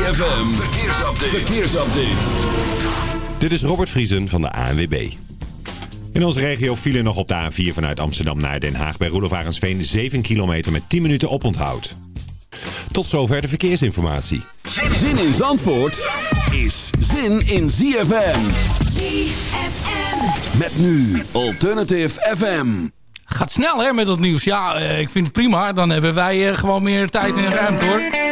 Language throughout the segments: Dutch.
ZFM, verkeersupdate. verkeersupdate. Dit is Robert Vriesen van de ANWB. In onze regio vielen nog op de A4 vanuit Amsterdam naar Den Haag bij Roelof 7 kilometer met 10 minuten oponthoud. Tot zover de verkeersinformatie. Zin in Zandvoort is zin in ZFM. ZFM. Met nu Alternative FM. Gaat snel hè met dat nieuws. Ja, eh, ik vind het prima. Dan hebben wij eh, gewoon meer tijd en ruimte hoor.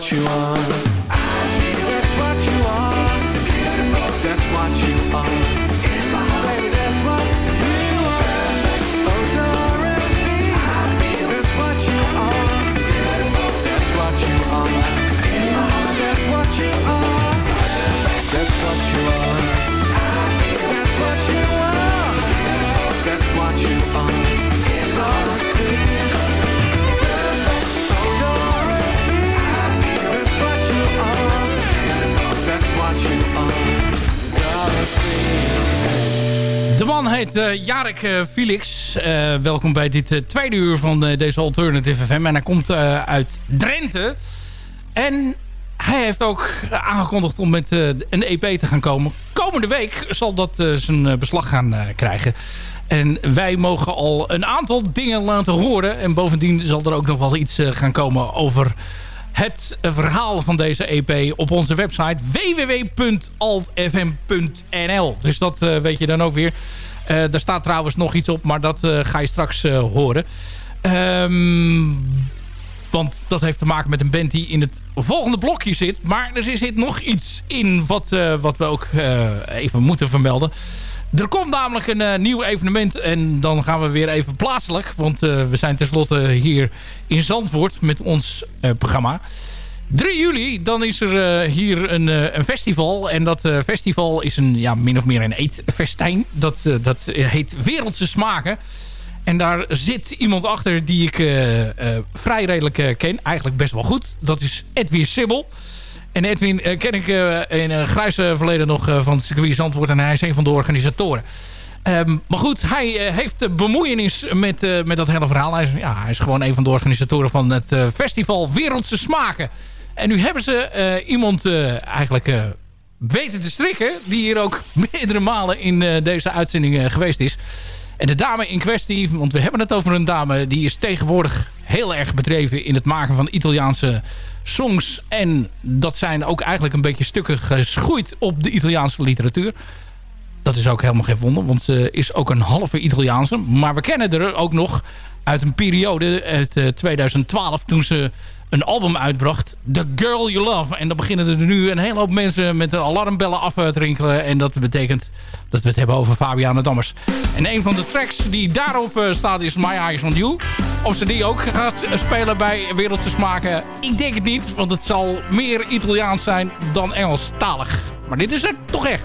What you man heet eh, Jarek eh, Felix. Eh, welkom bij dit tweede uur van deze Alternative FM. En hij komt uit Drenthe. En hij heeft ook aangekondigd om met een EP te gaan komen. Komende week zal dat zijn beslag gaan krijgen. En wij mogen al een aantal dingen laten horen. En bovendien zal er ook nog wel iets gaan komen over het verhaal van deze EP op onze website www.altfm.nl. Dus dat weet je dan ook weer. Eh daar staat trouwens nog iets op, maar dat eh, ga je straks eh, horen. Ehm, want dat heeft te maken met een band die in het volgende blokje zit. Maar er zit nog iets in wat, eh, wat we ook eh, even moeten vermelden. Er komt namelijk een eh, nieuw evenement en dan gaan we weer even plaatselijk. Want eh, we zijn tenslotte hier in Zandvoort met ons eh, programma. 3 juli, dan is er eh, hier een, eh, een festival. En dat eh, festival is een, ja, min of meer een eetfestijn. Dat, dat heet Wereldse Smaken. En daar zit iemand achter die ik vrij redelijk ken. Eigenlijk best wel goed. Dat is Edwin Sibbel. En Edwin ken ik in een grijs eh, verleden nog van het circuit Zandvoort. En hij is een van de organisatoren. Ehm, maar goed, hij heeft bemoeienis met, met dat hele verhaal. Hij is, ja, hij is gewoon een van de organisatoren van het festival Wereldse Smaken. En nu hebben ze eh, iemand eh, eigenlijk eh, weten te strikken... die hier ook meerdere malen in deze uitzending geweest is. En de dame in kwestie, want we hebben het over een dame... die is tegenwoordig heel erg bedreven in het maken van Italiaanse songs. En dat zijn ook eigenlijk een beetje stukken geschoeid op de Italiaanse literatuur. Dat is ook helemaal geen wonder, want ze is ook een halve Italiaanse. Maar we kennen er ook nog uit een periode uit eh, 2012... toen ze een album uitbracht, The Girl You Love. En dan beginnen er nu een hele hoop mensen met de alarmbellen af te rinkelen. En dat betekent dat we het hebben over Fabiana Dammers. En een van de tracks die daarop eh, staat is My Eyes On You. Of ze die ook gaat eh, spelen bij Wereldse Smaken, ik denk het niet. Want het zal meer Italiaans zijn dan Engelstalig. Maar dit is het toch echt.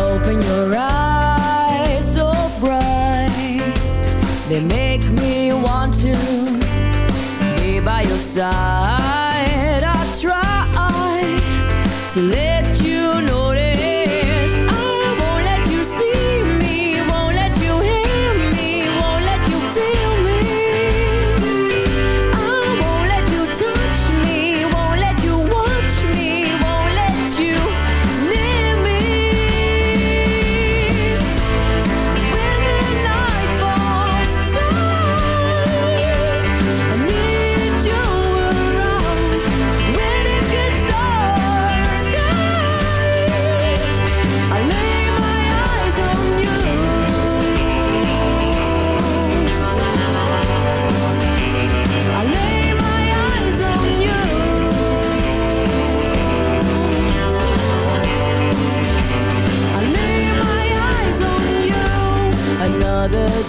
Open your eyes so bright. They make me want to by your side. I try to let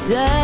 day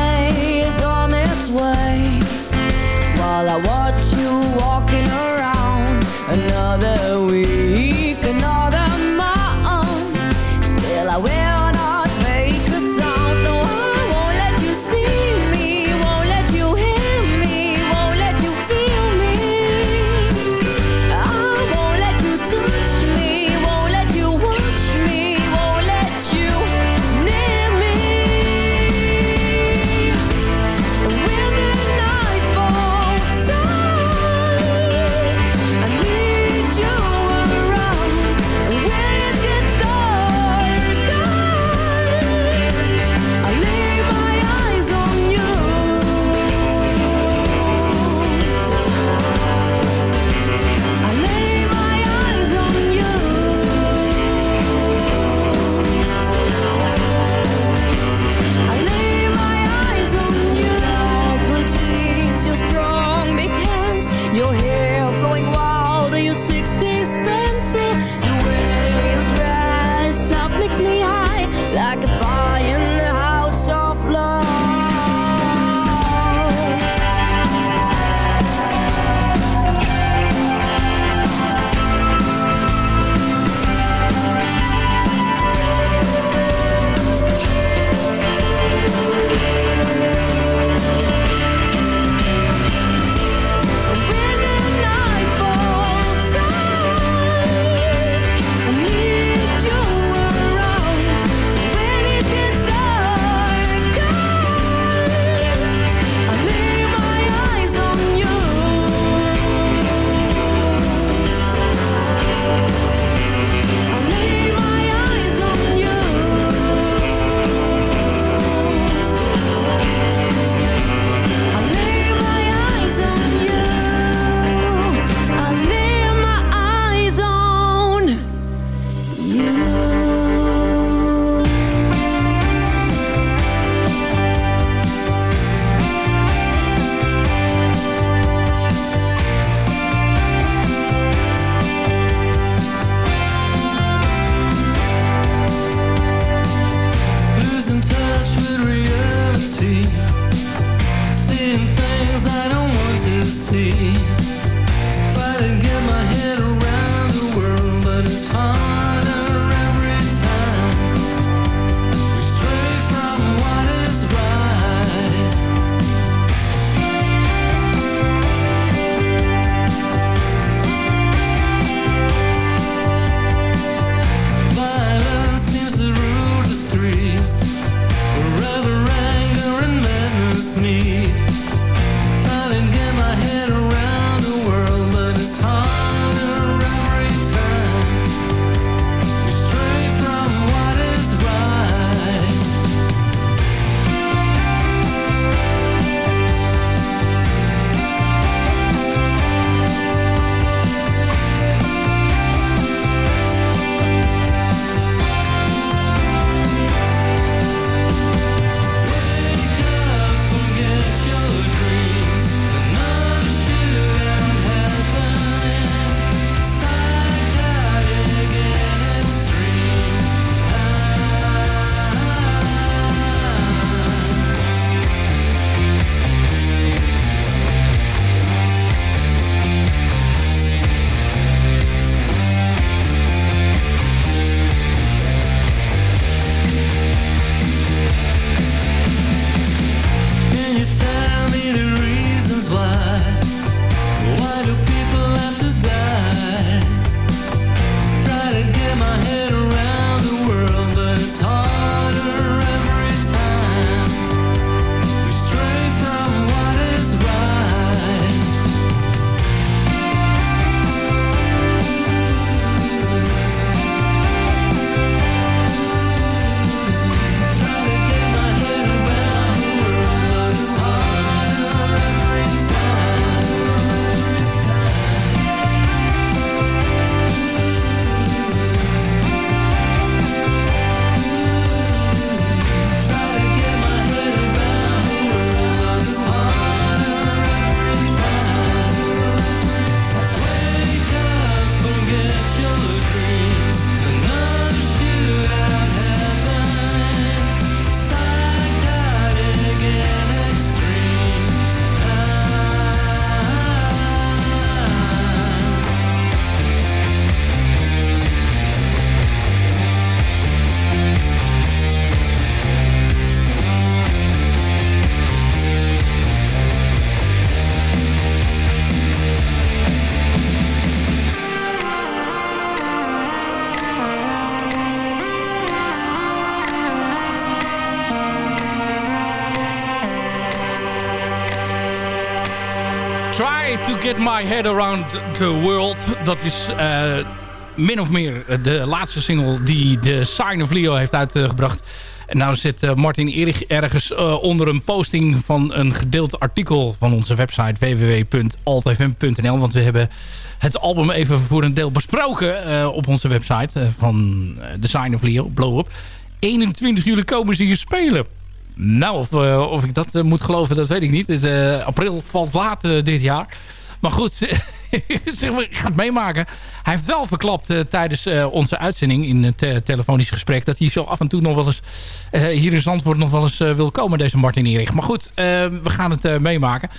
My Head Around the World. Dat is uh, min of meer de laatste single die de Sign of Leo heeft uitgebracht. En nou zit uh, Martin Erich ergens onder een posting van een gedeeld artikel van onze website www.altfm.nl. Want we hebben het album even voor een deel besproken op onze website van The Sign of Leo, Blow Up. 21 juli komen ze hier spelen. Nou, of, ik dat moet geloven, dat weet ik niet. Het, april valt laat dit jaar. Maar goed, ik ga het meemaken. Hij heeft wel verklapt tijdens onze uitzending in het telefonisch gesprek... dat hij zo af en toe nog wel eens hier in Zandvoort nog wel eens wil komen, deze Martin Erich. Maar goed, we gaan het meemaken.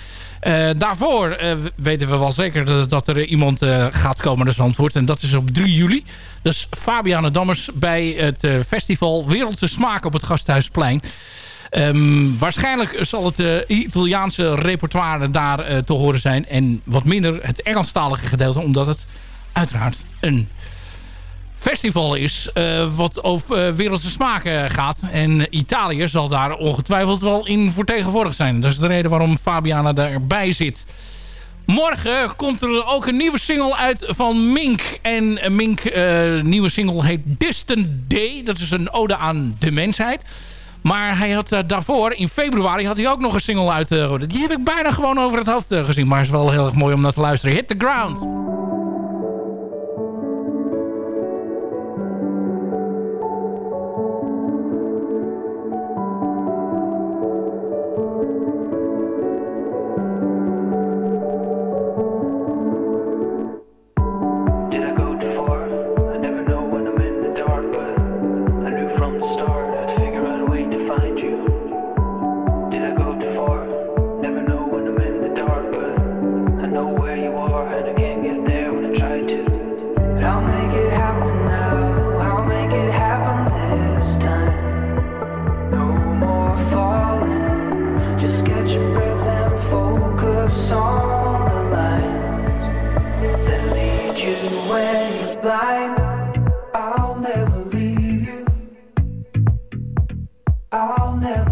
daarvoor weten we wel zeker dat, dat er iemand gaat komen naar Zandvoort. En dat is op 3 juli. Dus Fabiane Dammers bij het festival Wereldse Smaak op het Gasthuisplein. Um, waarschijnlijk zal het uh, Italiaanse repertoire daar uh, te horen zijn. En wat minder het Engelstalige gedeelte. Omdat het uiteraard een festival is uh, wat over wereldse smaken gaat. En Italië zal daar ongetwijfeld wel in vertegenwoordigd zijn. Dat is de reden waarom Fabiana daarbij zit. Morgen komt er ook een nieuwe single uit van Mink. En Mink, nieuwe single heet Distant Day. Dat is een ode aan de mensheid. Maar hij had uh, daarvoor, in februari, had hij ook nog een single uit. Uh, die heb ik bijna gewoon over het hoofd uh, gezien. Maar is wel heel erg mooi om naar te luisteren. Hit the ground. you when you're blind. I'll never leave you. I'll never.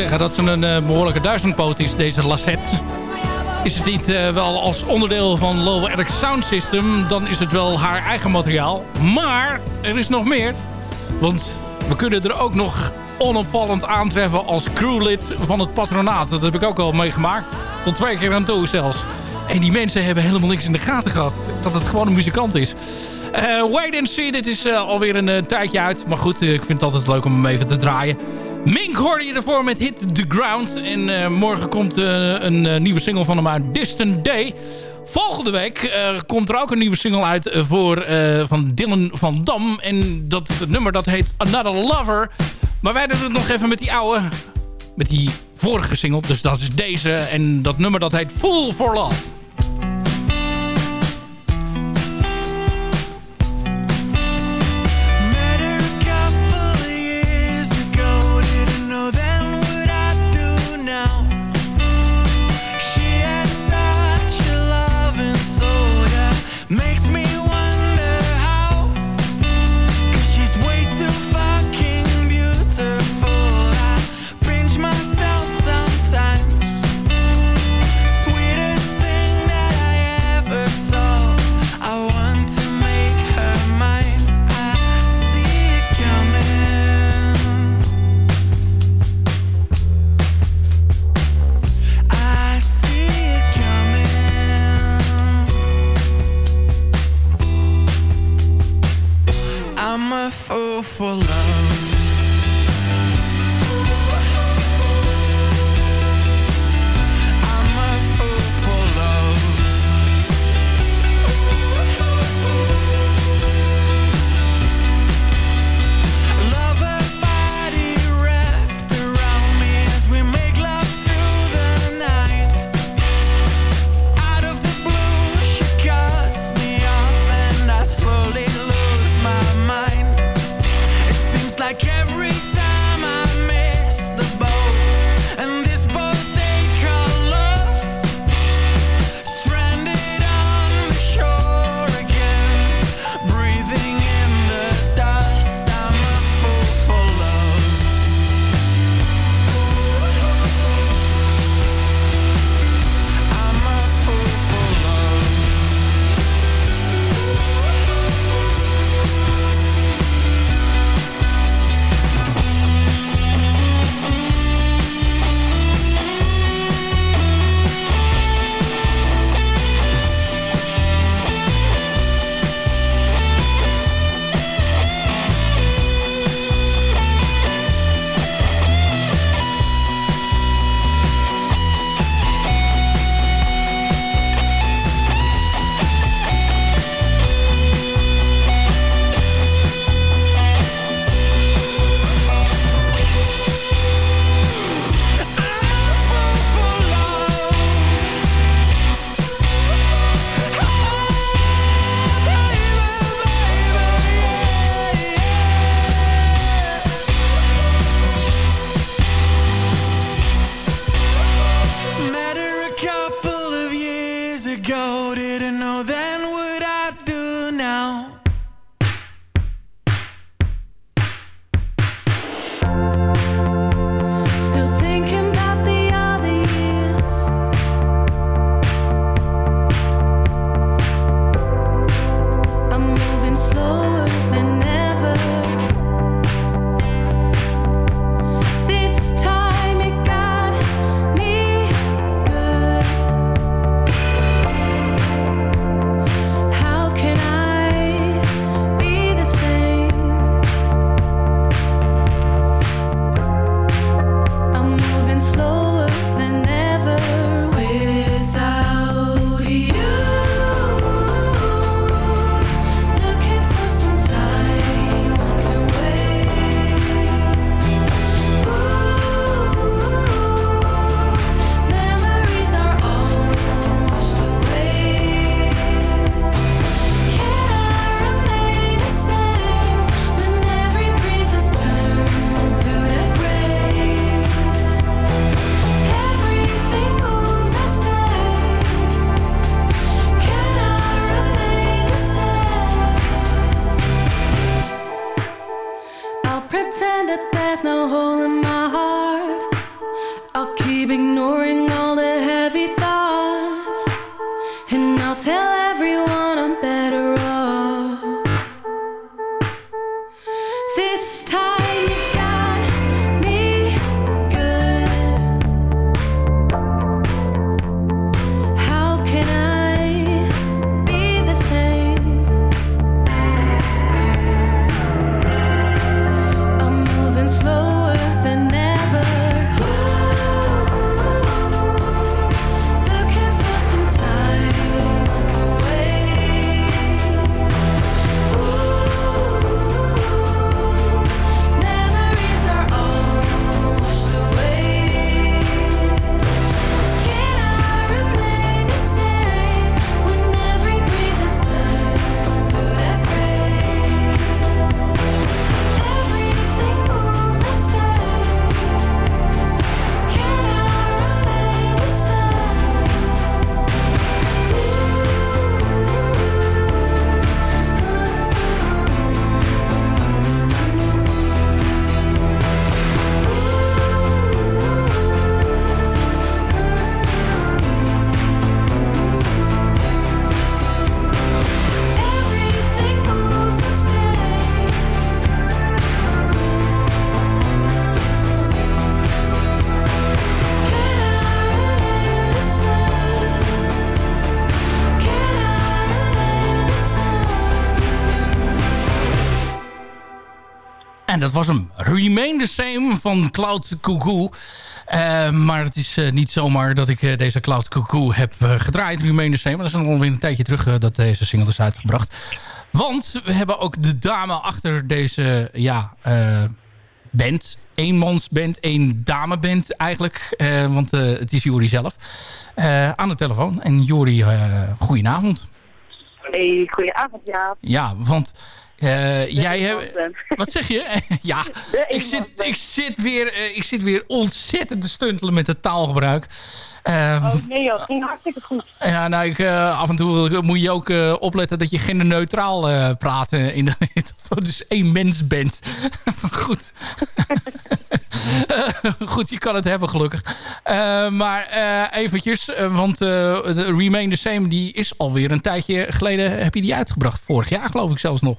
zeggen dat ze een eh, behoorlijke duizendpoot is, deze Lassette. Is het niet eh, wel als onderdeel van Low Eric Sound System... dan is het wel haar eigen materiaal. Maar er is nog meer. Want we kunnen er ook nog onopvallend aantreffen als crewlid van het patronaat. Dat heb ik ook al meegemaakt. Tot twee keer aan toe zelfs. En die mensen hebben helemaal niks in de gaten gehad. Dat het gewoon een muzikant is. Uh, wait and See, dit is uh, alweer een, tijdje uit. Maar goed, ik vind het altijd leuk om hem even te draaien. Mink hoorde je ervoor met Hit the Ground. En eh, morgen komt eh, een eh, nieuwe single van hem uit, Distant Day. Volgende week komt er ook een nieuwe single uit voor, van Dylan van Dam. En dat nummer dat heet Another Lover. Maar wij doen het nog even met die oude, met die vorige single. Dus dat is deze. En dat nummer dat heet Full for Love. Pretend that there's no hole in my heart. I'll keep ignoring En dat was hem. Remain the Same van Cloud Cuckoo. Eh, maar het is eh, niet zomaar dat ik eh, deze Cloud Cuckoo heb gedraaid. Remain the Same. Maar dat is nog alweer een tijdje terug dat deze single is uitgebracht. Want we hebben ook de dame achter deze ja, band. Eenmansband, één dameband eigenlijk. Want het is Jori zelf. Aan de telefoon. En Jori, goedenavond. Hey, goedenavond, Jaap. Ja, want jij hebt... Wat zeg je? ja, De ik zit, ik, zit weer, eh, ik zit weer ontzettend te stuntelen met het taalgebruik. Eh, Oh nee joh, ging hartstikke goed. Ja, nou, ik, eh, af en toe moet je ook eh, opletten dat je genderneutraal eh praat. eh, in de, dat je dus één mens bent. Goed. Eh, goed, je kan het hebben gelukkig. Eh, maar eh, eventjes, eh, want eh, de Remain the Same die is alweer een tijdje geleden. Heb je die uitgebracht? Vorig jaar geloof ik zelfs nog.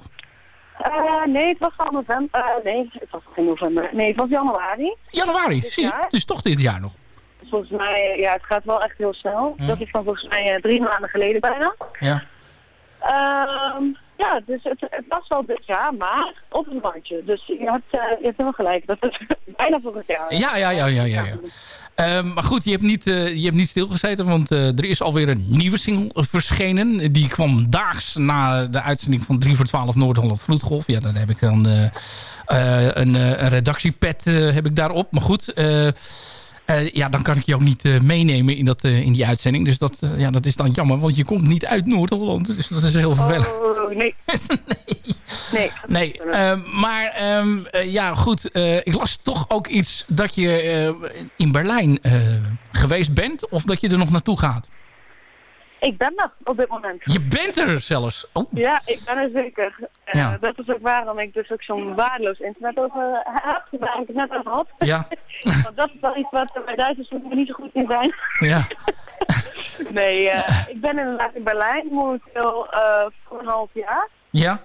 Eh, nee, het was al november. eh, nee, het was geen november. Nee, het was januari. Januari, Dit zie je? jaar? Dus toch dit jaar nog. Volgens mij, ja, het gaat wel echt heel snel. Ja. Dat is van volgens mij eh, drie maanden geleden bijna. Ja. Ehm, ja, dus het, het was wel dit jaar, maar op een bandje. Dus je hebt, eh, je hebt helemaal gelijk. Dat is bijna vorig jaar. Ja, ja, ja, ja, ja. ja. Ehm, maar goed, je hebt niet, eh, je hebt niet stilgezeten, want eh, er is alweer een nieuwe single verschenen. Die kwam daags na de uitzending van 3 voor 12 Noord-Holland Vloedgolf. Ja, daar heb ik dan eh, een, een redactiepad heb ik daarop. Maar goed, ja, dan kan ik je ook niet eh, meenemen in, dat, eh, in die uitzending. Dus dat, eh, ja, dat is dan jammer, want je komt niet uit Noord-Holland. Dus dat is heel vervelend. Oh, nee. nee. Nee, ehm, maar ehm, eh, ja, goed. eh, ik las toch ook iets dat je eh, in Berlijn eh, geweest bent. Of dat je er nog naartoe gaat. Ik ben er op dit moment. Je bent er zelfs. Oh, Ja, ik ben er zeker. Eh. Dat is ook waarom ik dus ook zo'n waardeloos internet over heb, waar ik het net over had. ja. Want dat is wel iets wat bij Duitsers niet zo goed in zijn. ja. nee, eh, ik ben inderdaad in Berlijn momenteel eh, voor een half jaar. Ja.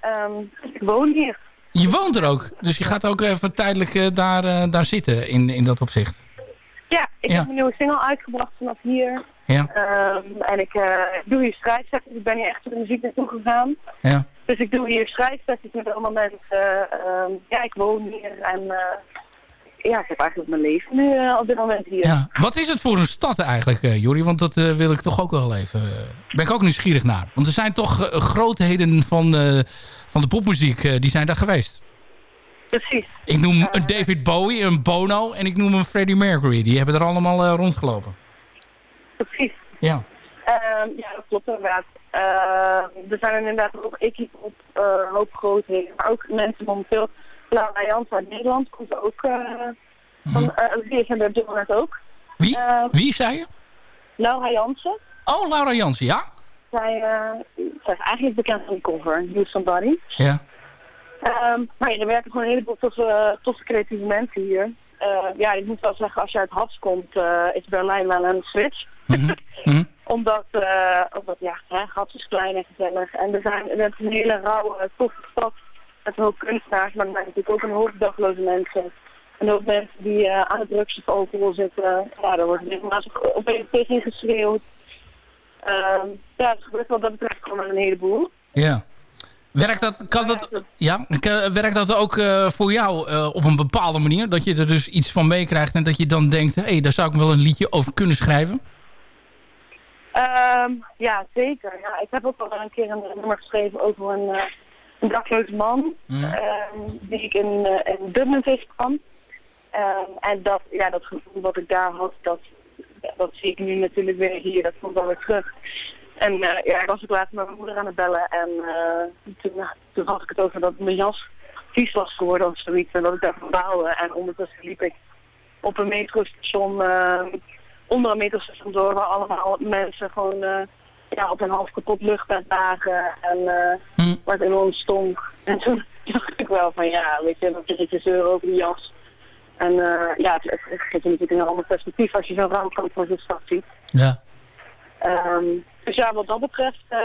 Ehm, ik woon hier. Je woont er ook. Dus je gaat ook even tijdelijk eh, daar, eh, daar zitten in, in dat opzicht. Ja, ik Ja. heb een nieuwe single uitgebracht vanaf hier. Ja. Ehm, en ik eh, doe hier schrijfsessies. Ik ben hier echt voor de muziek naartoe gegaan. Ja. Dus ik doe hier schrijfsessies met allemaal mensen. Ehm, ja, ik woon hier en eh, ja, ik heb eigenlijk mijn leven nu eh, op dit moment hier. ja. Wat is het voor een stad eigenlijk, eh Jori? Want dat wil ik toch ook wel even... ben ik ook nieuwsgierig naar. Want er zijn toch grootheden van, van de popmuziek. die zijn daar geweest. Precies. Ik noem een David Bowie, een Bono en ik noem een Freddie Mercury. Die hebben er allemaal rondgelopen. Precies. Ja. Ehm, ja, dat klopt inderdaad. Ehm, er zijn inderdaad ook ik op eh, een hoop grootheden. Maar ook mensen momenteel. Laura Jans uit Nederland komt ook. eh van, uh, die zijn er dit moment ook. Wie? Eh, Wie zei je? Laura Jansen. Oh, Laura Jansen, ja? Zij, eh, zij is eigenlijk bekend van die cover, You Somebody. Ja. Ehm, maar ja, er werken gewoon een heleboel toffe, toffe creatieve mensen hier. Eh, ja, ik moet wel zeggen, als je uit Hats komt, eh, is Berlijn wel een switch. Mhm. omdat, eh, omdat ja, hè, Hats is klein en gezellig. En er zijn, het een hele rauwe, toffe stad met een hoop kunstenaars, maar er zijn natuurlijk ook een hoop dakloze mensen. En ook mensen die eh, aan de drugs of alcohol zitten. Ja, daar wordt regelmatig opeens tegen geschreeuwd. Ehm ja, het gebeurt wat dat betreft gewoon een heleboel. Ja. Werkt dat, kan dat, ja, werkt dat ook eh, voor jou eh, op een bepaalde manier? Dat je er dus iets van meekrijgt en dat je dan denkt... hé, hey, daar zou ik wel een liedje over kunnen schrijven? Ehm, ja, zeker. Ja, ik heb ook al een keer een nummer geschreven over een, een dakloze man. ehm, die ik in, in Dublin tegenkwam. Ehm, en dat, ja, dat gevoel wat ik daar had, dat, dat zie ik nu natuurlijk weer hier. Dat komt dan weer terug. En eh, ja, ik was ook laatst met mijn moeder aan het bellen. En eh, toen, toen had ik het over dat mijn jas vies was geworden of zoiets. En dat ik daarvan baalde. En ondertussen liep ik op een metrostation, eh, onder een metrostation door, waar allemaal mensen gewoon ja, op een half kapot luchtbed lagen. En eh Hm. waar het enorm stonk. En toen dacht ik wel van ja, weet je, dat is een zeuren over die jas. En ja, het, het je natuurlijk een ander perspectief als je zo'n raamkant van zo'n stad ziet. Ja. Ehm, dus ja, wat dat betreft, eh,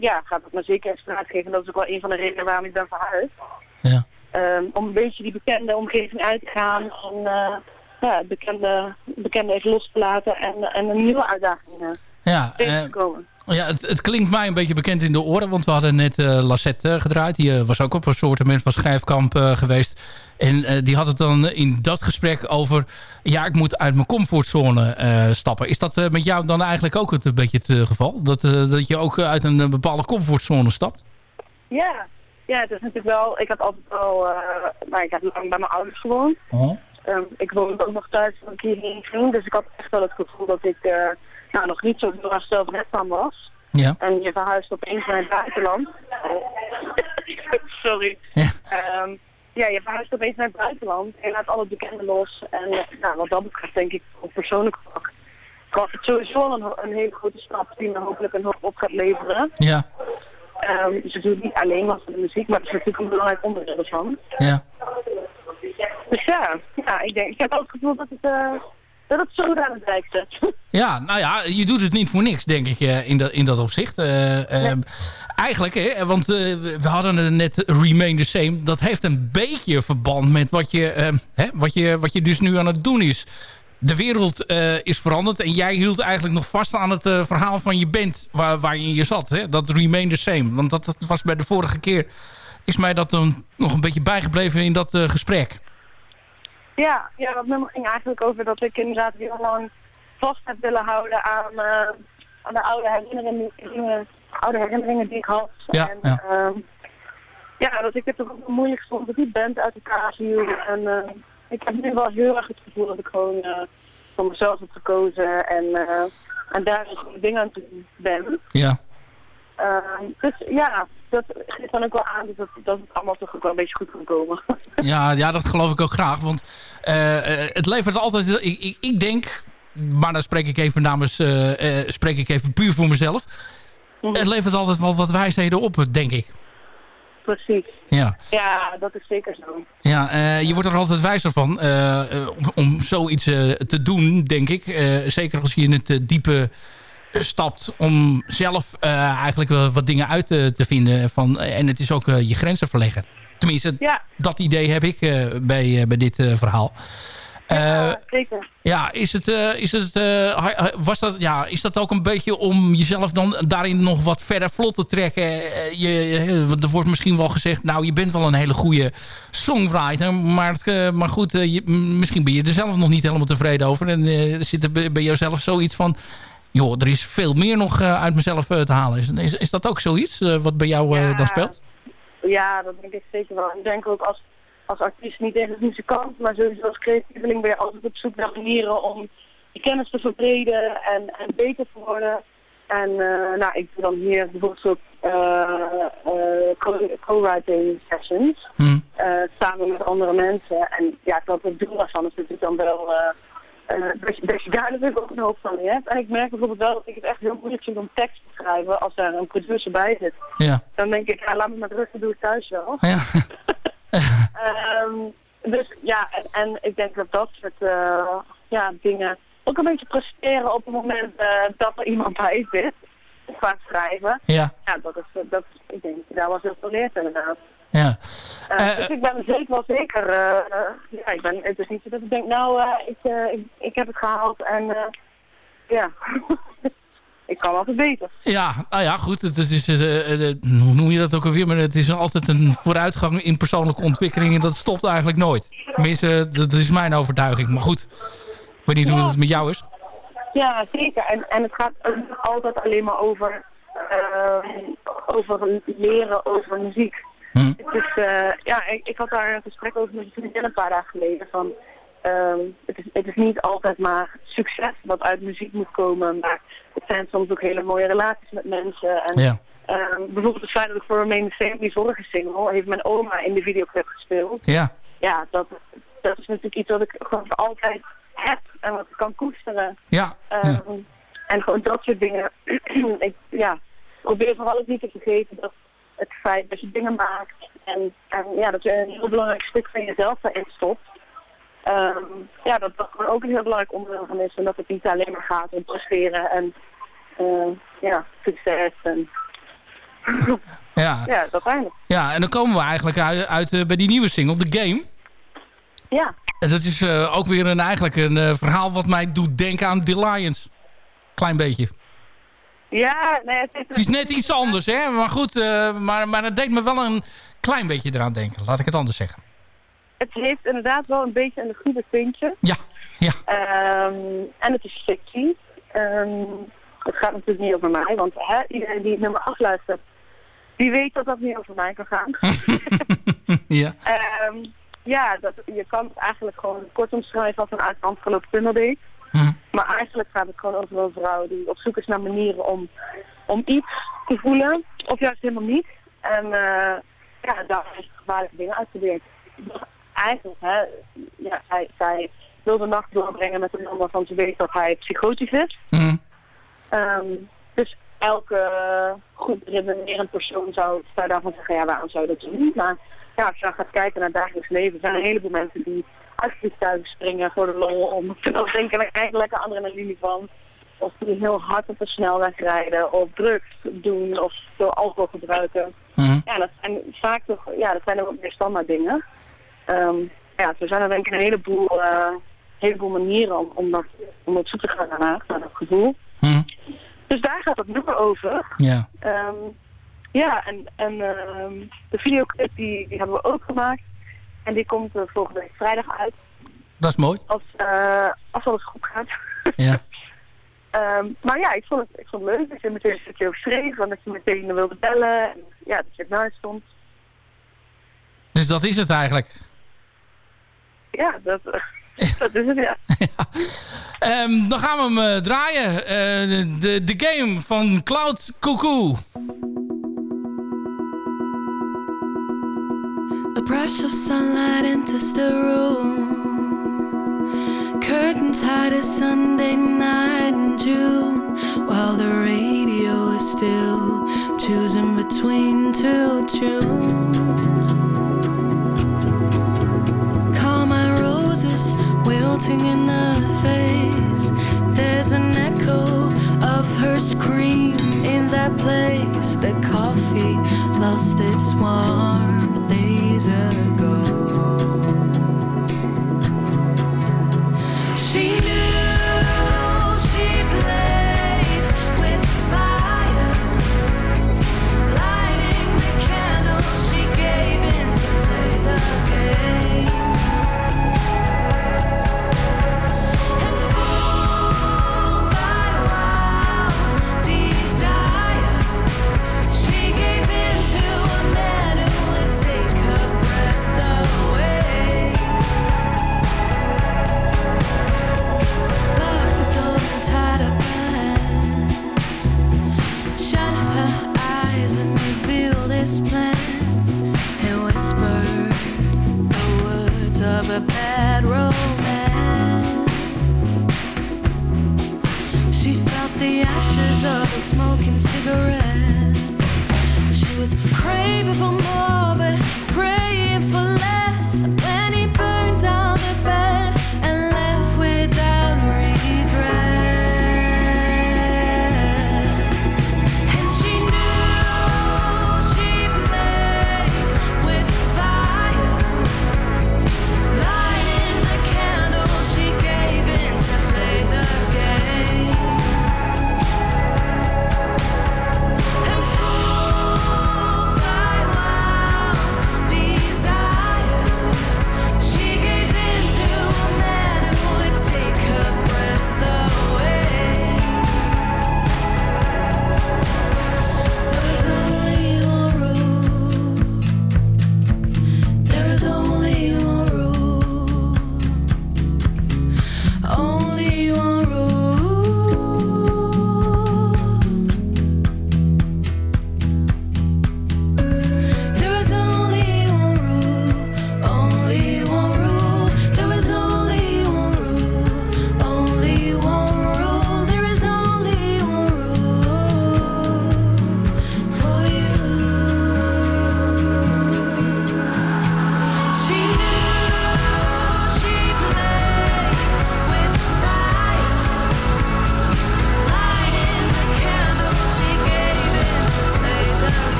ja, gaat het me zeker extra uitgeven. Dat is ook wel een van de redenen waarom ik ben verhuisd. Ja. Ehm, om een beetje die bekende omgeving uit te gaan en eh, ja, bekende, bekende even los te laten en, en een nieuwe uitdaging eh, Ja, tegen te komen. Ja het, het klinkt mij een beetje bekend in de oren. Want we hadden net eh Lassette eh, gedraaid. Die eh, was ook op een soort van schrijfkamp geweest. En die had het dan in dat gesprek over... ja, ik moet uit mijn comfortzone stappen. Is dat met jou dan eigenlijk ook het, een beetje het geval? Dat, dat je ook uit een bepaalde comfortzone stapt? Ja. ja, het is natuurlijk wel, ik had altijd al, nou, ik heb lang bij mijn ouders gewoond. Oh. Ehm, ik woonde ook nog thuis toen ik hierheen ging, dus ik had echt wel het gevoel dat ik nou, nog niet zo heel erg zelfredzaam was. Ja. En je verhuist opeens naar het buitenland. Sorry. Ja. Ehm, ja, je verhuist opeens naar het buitenland en laat alle bekenden los. En eh, nou, wat dat betreft denk ik op persoonlijk vlak was het sowieso een, een hele grote stap die me hopelijk een hoop op gaat leveren. Ja. Ehm dus niet alleen maar voor de muziek, maar het is natuurlijk een belangrijk onderdeel ervan. Ja. Dus ja, ja ik, denk, ik heb ook het gevoel dat het, eh, dat het zo aan het dijk zet. Ja, nou ja, je doet het niet voor niks, denk ik, eh, in, dat, in dat opzicht. Eh, eh, Eigenlijk, hè, want eh, we hadden het net Remain the Same. Dat heeft een beetje verband met wat je, eh, hè, wat je, wat je dus nu aan het doen is. De wereld is veranderd en jij hield eigenlijk nog vast aan het verhaal van je band waar, waar je zat. Hè? Dat Remain the Same. Want dat, dat was bij de vorige keer, is mij dat dan nog een beetje bijgebleven in dat gesprek. Ja, ja, dat nummer ging eigenlijk over dat ik inderdaad heel lang vast heb willen houden aan, eh, aan de oude herinneringen, oude herinneringen die ik had. Ja, en, ja. ehm, ja, dat ik het toch ook moeilijk vond dat die band uit elkaar viel. En eh, ik heb nu wel heel erg het gevoel dat ik gewoon eh, voor mezelf heb gekozen en, en daar goede dingen aan te doen ben. Ja. Ehm, dus ja, dat geeft dan ook wel aan dat het, dat het allemaal toch ook wel een beetje goed kan komen. Ja, ja, dat geloof ik ook graag. Want het levert altijd... Ik, ik, ik denk, maar dan spreek ik even namens... eh, eh, spreek ik even puur voor mezelf. Mhm. Het levert altijd wel wat wijsheden op, denk ik. Precies. Ja, Ja, dat is zeker zo. ja eh, je wordt er altijd wijzer van om, om zoiets te doen, denk ik. Zeker als je in het diepe stapt om zelf eigenlijk wel wat dingen uit te, te vinden. Van, en het is ook je grenzen verleggen. Tenminste, Ja, dat idee heb ik bij, bij dit verhaal. Eh, ja zeker. ja, is het, eh, is het, eh, was dat, ja, is dat ook een beetje om jezelf dan daarin nog wat verder vlot te trekken? Je, er wordt misschien wel gezegd, nou, je bent wel een hele goede songwriter. Maar, het, maar goed, je- misschien ben je er zelf nog niet helemaal tevreden over. En zit er bij jezelf zoiets van... joh, er is veel meer nog uit mezelf te halen. Is, is, is dat ook zoiets wat bij jou Ja. dan speelt? Ja, dat denk ik zeker wel. Ik denk ook als, als artiest, niet eens als muzikant, maar sowieso als creatieveling ben je altijd op zoek naar manieren om je kennis te verbreden en, en beter te worden. En eh, nou, ik doe dan hier bijvoorbeeld co- co-writing sessions Hm. eh, samen met andere mensen. En ja, dat het doel daarvan is natuurlijk dan wel dat, je, dat je daar natuurlijk ook een hoop van hebt. En ik merk bijvoorbeeld wel dat ik het echt heel moeilijk vind om tekst te schrijven als er een producer bij zit. Ja. Dan denk ik, ja, laat me maar rustig, doe ik thuis wel. Ja. Ehm, dus ja, en, en ik denk dat dat soort eh, ja, dingen ook een beetje presteren op het moment eh, dat er iemand bij zit. Qua schrijven. Ja, Ja, dat is, dat, ik denk dat je daar wel veel van leert inderdaad. ja. Eh, Eh, dus ik ben zeker wel zeker. eh, eh, ja, ik ben, het is niet zo dat ik denk, nou, eh, ik, eh, ik, ik heb het gehaald en eh, ja, ik kan altijd beter. Ja, nou ja, goed. Het is, eh, eh, eh, hoe noem je dat ook alweer? Maar het is altijd een vooruitgang in persoonlijke ontwikkeling. En dat stopt eigenlijk nooit. Tenminste, dat is mijn overtuiging. Maar goed, ik weet niet hoe het met jou is. Ja, zeker. En, en het gaat altijd alleen maar over, over leren over muziek. Hm. Het is, eh, ja, ik, ik had daar een gesprek over met een vriendin een paar dagen geleden. Van, ehm, het, is, het is niet altijd maar succes wat uit muziek moet komen. Maar het zijn soms ook hele mooie relaties met mensen. En Ja, ehm, bijvoorbeeld het feit dat ik voor the Same, die vorige single, heeft mijn oma in de videoclip gespeeld. ja, Ja, dat, dat is natuurlijk iets wat ik gewoon voor altijd heb en wat ik kan koesteren. ja. Ehm. En gewoon dat soort dingen. ik ja, probeer vooral ook niet te vergeten dat het feit dat je dingen maakt en, en ja, dat je een heel belangrijk stuk van jezelf daarin stopt. Ehm, ja, dat dat gewoon ook een heel belangrijk onderdeel van is. En dat het niet alleen maar gaat om presteren en eh, ja, succes en Ja, ja, dat eigenlijk. ja, en dan komen we eigenlijk uit, uit eh, bij die nieuwe single, The Game. Ja, En dat is eh, ook weer een, eigenlijk een verhaal wat mij doet denken aan The Lions. Klein beetje. ja, nee, het is, Het is net iets anders, hè. Maar goed, maar, maar het deed me wel een klein beetje eraan denken. Laat ik het anders zeggen. Het heeft inderdaad wel een beetje een goede puntje. Ja, ja. Ehm, en het is fictie. Ehm, het gaat natuurlijk niet over mij, want hè, iedereen die het nummer afluistert, die weet dat dat niet over mij kan gaan. ja. Ehm, ja, dat, je kan het eigenlijk gewoon kort omschrijven als een uit de hand gelopen. Hm. Maar eigenlijk gaat het gewoon over een vrouw die op zoek is naar manieren om, om iets te voelen, of juist helemaal niet. En eh, ja, daar is gevaarlijke dingen uitprobeert. Eigenlijk, hè, ja, zij, zij wil de nacht doorbrengen met een man waarvan ze weet dat hij psychotisch is. Hm. Ehm, dus elke goed redenerend persoon zou, zou daarvan zeggen, ja, waarom zou je dat doen? Maar ja, als je dan gaat kijken naar het dagelijks leven, zijn er een heleboel mensen die uit vliegtuigen springen voor de lol om te dan denken, daar krijg ik lekker adrenaline van. Of die heel hard op de snelweg rijden, of drugs doen, of veel alcohol gebruiken. Hm. Ja, dat zijn vaak toch, ja, dat zijn ook meer standaard dingen. Ehm, ja, zo zijn er denk ik een heleboel, eh, heleboel manieren om, om, dat, om op zoek te gaan naar, naar dat gevoel. Hm. Dus daar gaat het nummer over. Ja. Ehm, ja, en, en ehm, de videoclip die, die hebben we ook gemaakt. En die komt eh, volgende week vrijdag uit. Dat is mooi. Als, eh, als alles goed gaat. Ja. Maar ja, ik vond, het, ik vond het leuk dat je meteen een stukje over schreef. En dat je meteen wilde bellen. En ja, dat je het naast stond. Dus dat is het eigenlijk. Ja, dat, dat is het, ja. Ehm, dan gaan we hem eh, draaien. Eh, de, de game van Cloud Cuckoo. A brush of sunlight enters the room. Curtains hide a Sunday night in June. While the radio is still choosing between two tunes. Roses wilting in the face. There's an echo of her scream in that place. The coffee lost its warmth days ago. The ashes of a smoking cigarette. She was craving for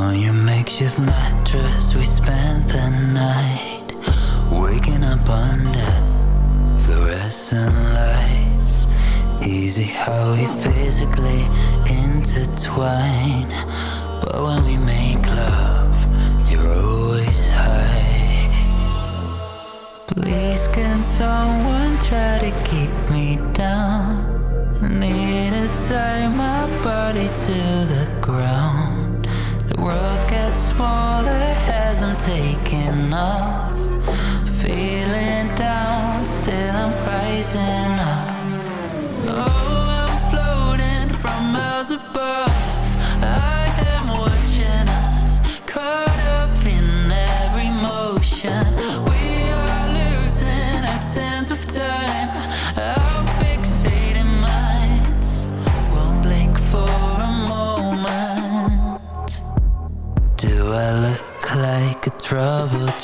On your makeshift mattress, we spent the night waking up under fluorescent lights. Easy how we physically intertwine, but when we make love, you're always high. Please, can someone try to keep me down? Need to tie my body to the ground. World gets smaller as I'm taking off. Feeling down, still I'm rising up. Oh, I'm floating from miles above.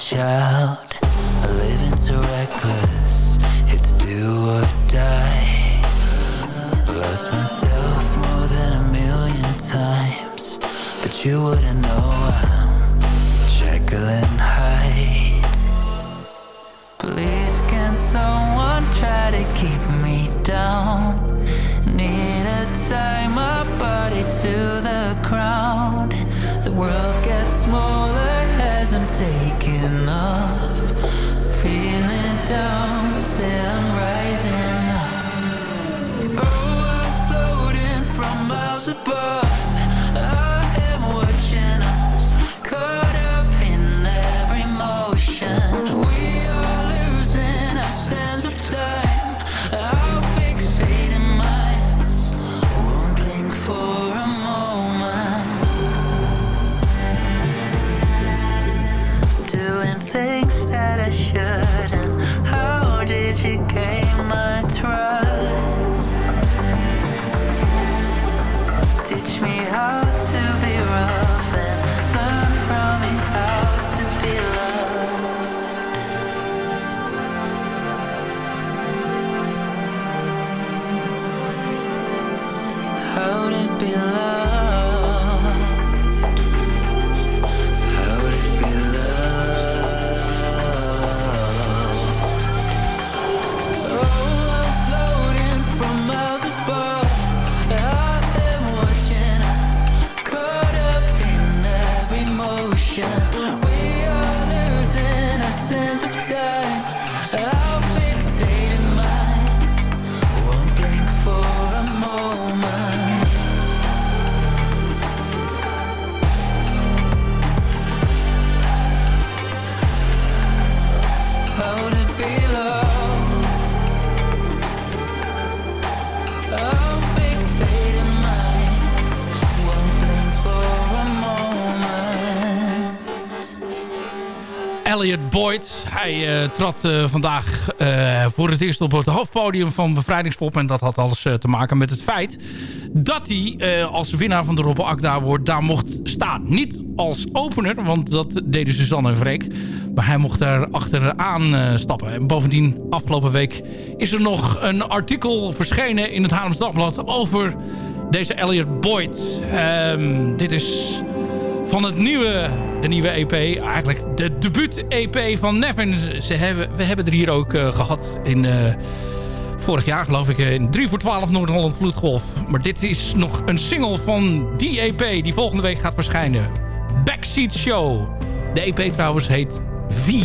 Child? Boyd. Hij eh, trad eh, vandaag eh, voor het eerst op het hoofdpodium van Bevrijdingspop. En dat had alles te maken met het feit dat hij als winnaar van de Rob Akda wordt daar mocht staan. Niet als opener, want dat deden Suzanne en Freek. Maar hij mocht daar achteraan stappen. En bovendien, afgelopen week is er nog een artikel verschenen in het Haarlems Dagblad over deze Elliot Boyd. Ehm, dit is van het nieuwe, nieuwe EP. Eigenlijk de debuut-EP van Nevin. Ze hebben, we hebben er hier ook eh, gehad in... eh, vorig jaar geloof ik in 3 voor 12 Noord-Holland Vloedgolf. Maar dit is nog een single van die EP die volgende week gaat verschijnen. Backseat Show. De EP trouwens heet V.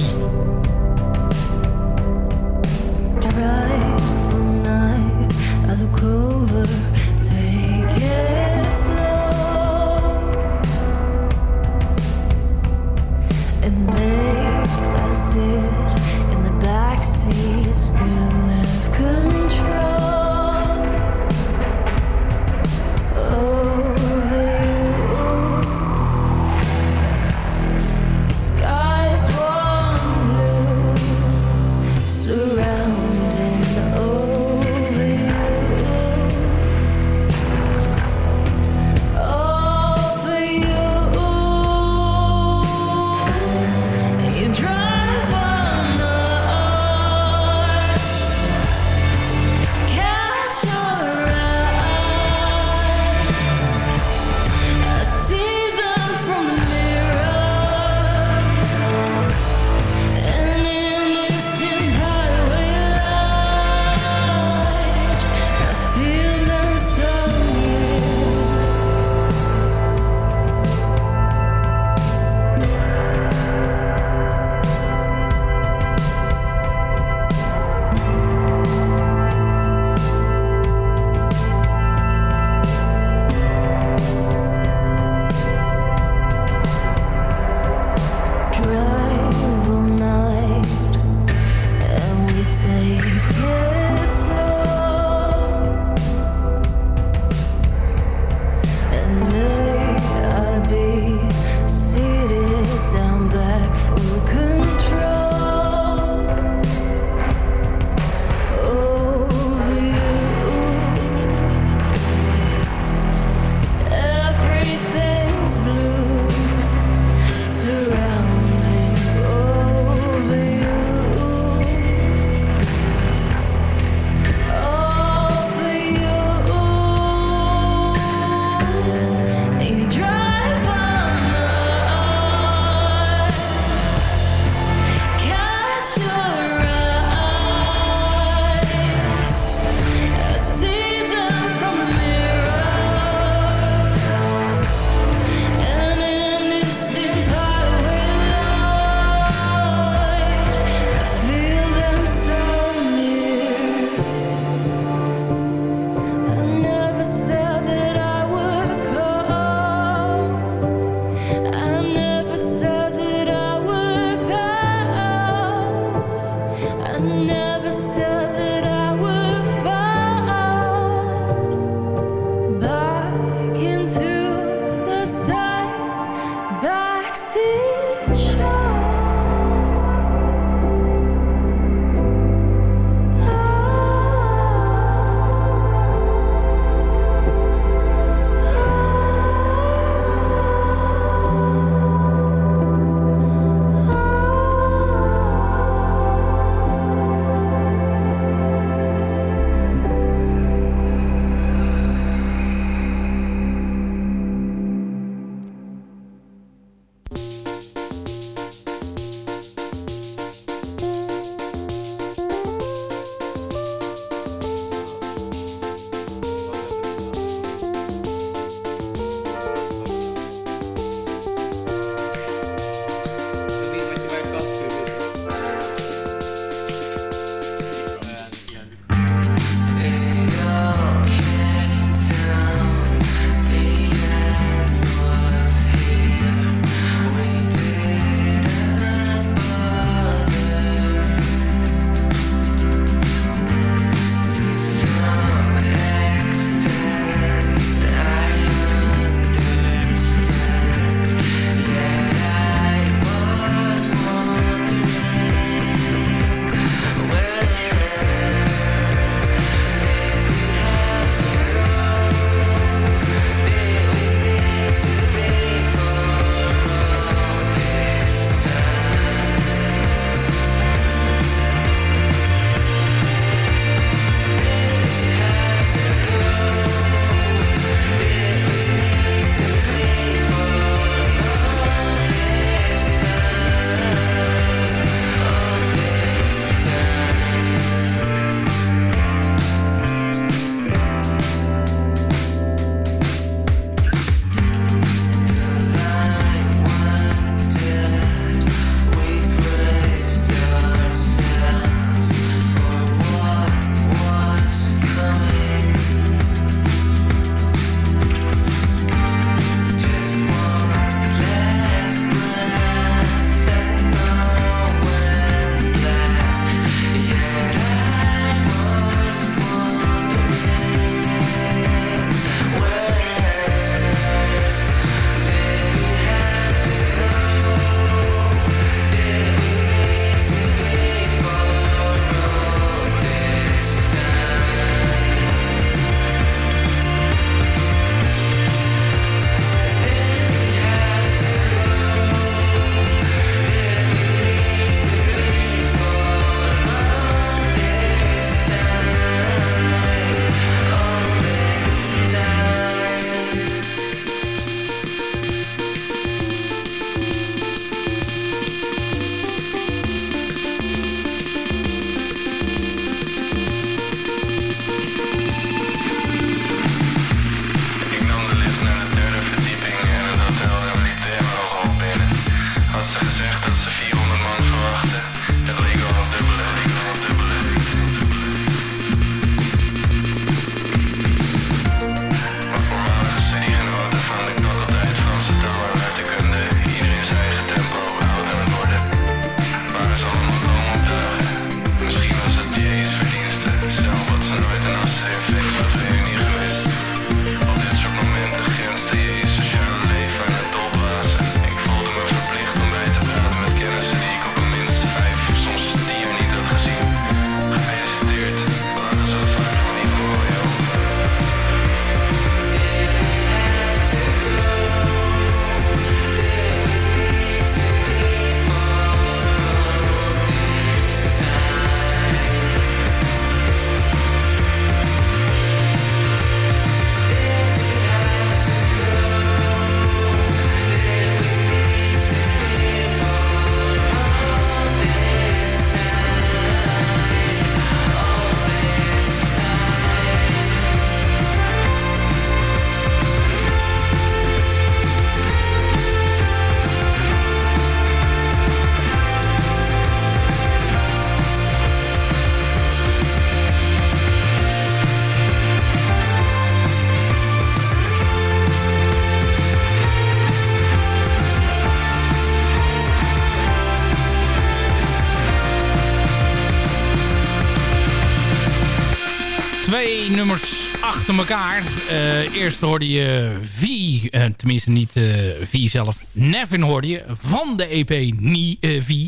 Eh, eerst hoorde je V, eh, tenminste niet eh, V zelf. Nevin hoorde je van de EP Nie, V.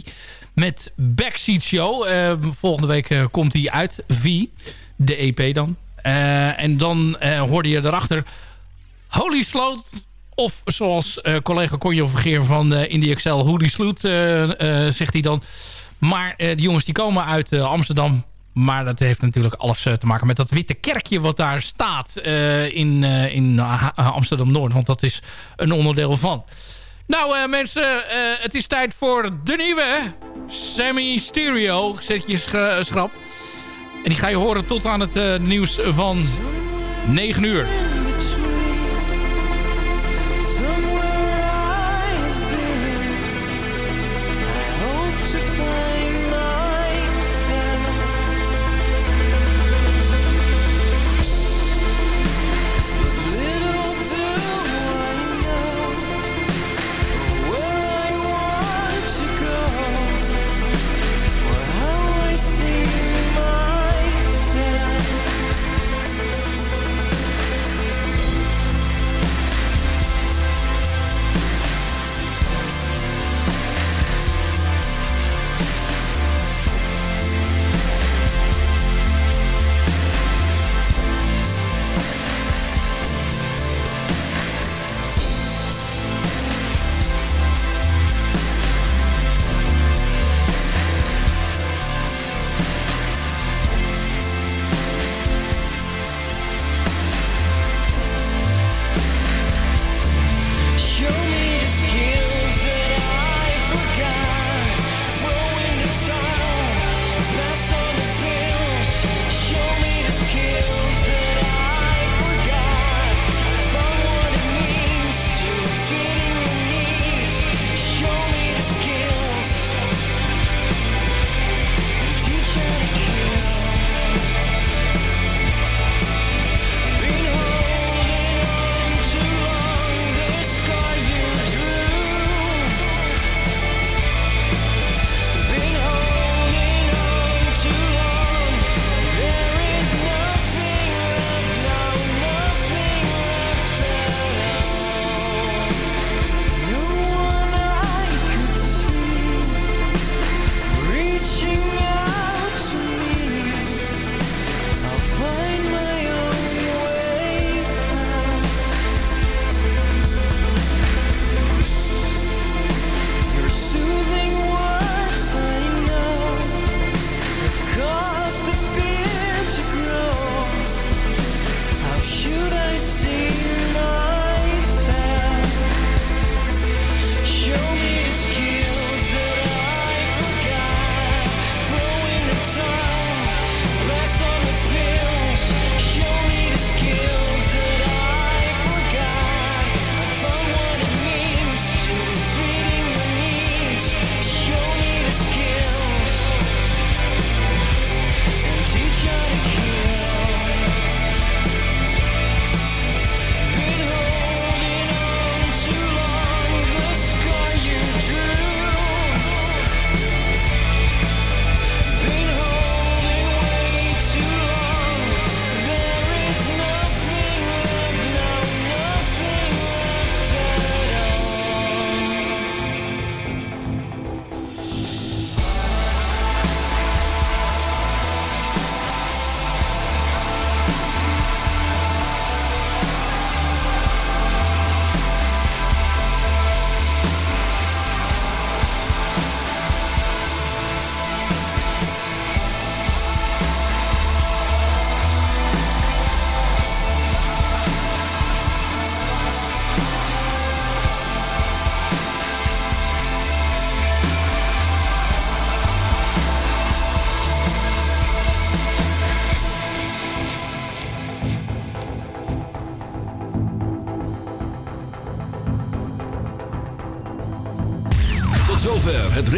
Met Backseat Show. Volgende week komt die uit, V. De EP dan. En dan hoorde je daarachter Holy Sloot. Of zoals collega Conjo Vergeer van eh Indie Excel, Holy Sloot, zegt hij dan. Maar die jongens die komen uit Amsterdam. Maar dat heeft natuurlijk alles eh, te maken met dat witte kerkje wat daar staat eh, in, eh, in Amsterdam-Noord. Want dat is een onderdeel van. Nou mensen, het is tijd voor de nieuwe Sammy Stereo. Zet je schra- schrap. En die ga je horen tot aan het nieuws van 9 uur.